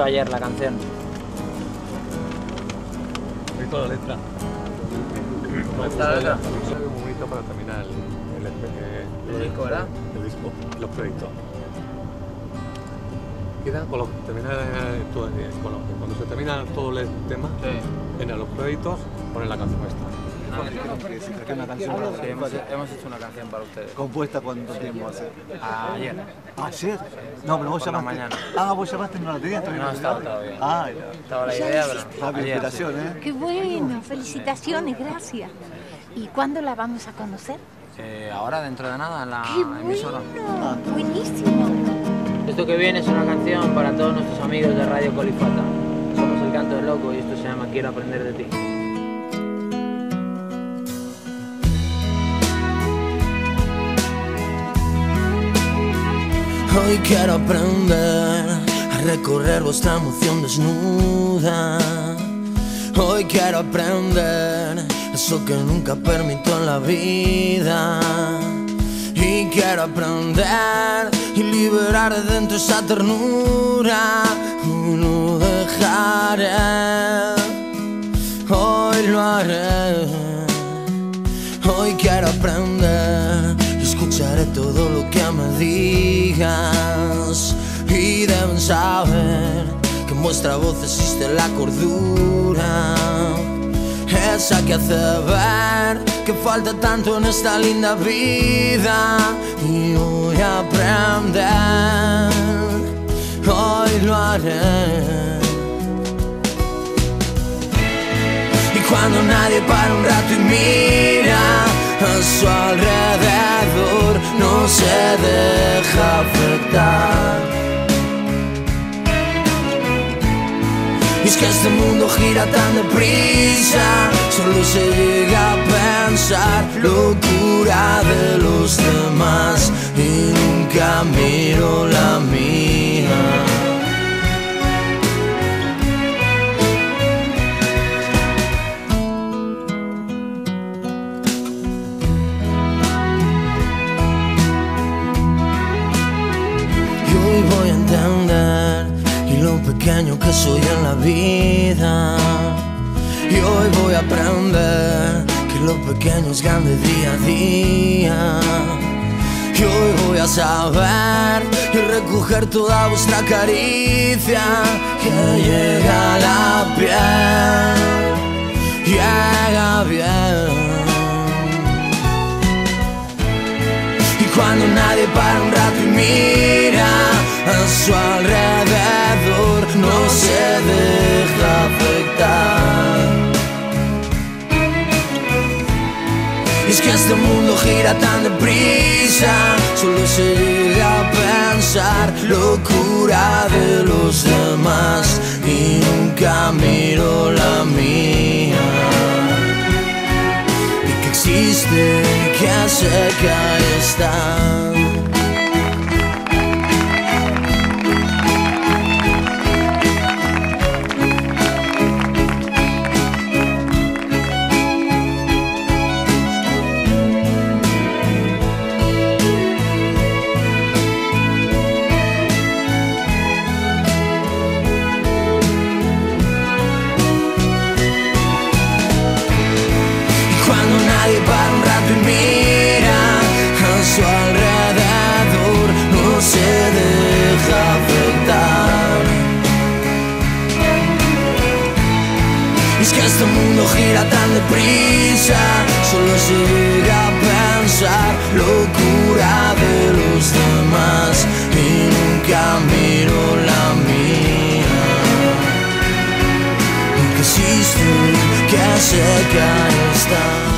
mucho ayer la canción. la letra. ¿Está la letra? muy bonito para terminar el, el, el, disco, ¿verdad? El disco, los créditos. Queda con lo, termina, todo, con lo, cuando se termina todo el tema, sí. en los créditos ponen la canción esta. Una canción sí, hemos, hemos, hecho una canción para ustedes. ¿Compuesta cuánto tiempo hace? Ayer. ¿Ayer? No, pero vos llamaste. mañana. Ah, vos llamaste la tenías todavía. No, estaba todavía. Ah, ya. Estaba la idea, pero. Ah, inspiración, ¿eh? Qué bueno, felicitaciones, gracias. ¿Y cuándo la vamos a conocer? Eh, ahora, dentro de nada, en la Qué bueno, emisora. buenísimo. Esto que viene es una canción para todos nuestros amigos de Radio Colifata. Somos el canto del loco y esto se llama Quiero aprender de ti. Hoy quiero aprender a recorrer vuestra emoción desnuda. Hoy quiero aprender eso que nunca permito en la vida. Y quiero aprender y liberar de dentro esa ternura. No dejaré, hoy lo haré. Hoy quiero aprender escucharé todo lo que me digas. Y deben saber que en vuestra voz existe la cordura. Esa que hace ver que falta tanto en esta linda vida. Y voy a aprender, hoy lo haré. Y cuando nadie para un rato y mira a su alrededor, no se deja afectar. Y es que este mundo gira tan deprisa, solo se llega a pensar locura de los demás y nunca miro la mía. Pequeño que soy en la vida. Y hoy voy a aprender que lo pequeño es grande día a día. Y hoy voy a saber y recoger toda vuestra caricia que llega a la piel, Es que este mundo gira tan deprisa, solo se llega a pensar. Locura de los demás. Y nunca miro la mía. Y que existe, que sé que ahí está. Este mundo gira tan deprisa, solo se llega a pensar locura de los demás y nunca miro la mía que existe, que está.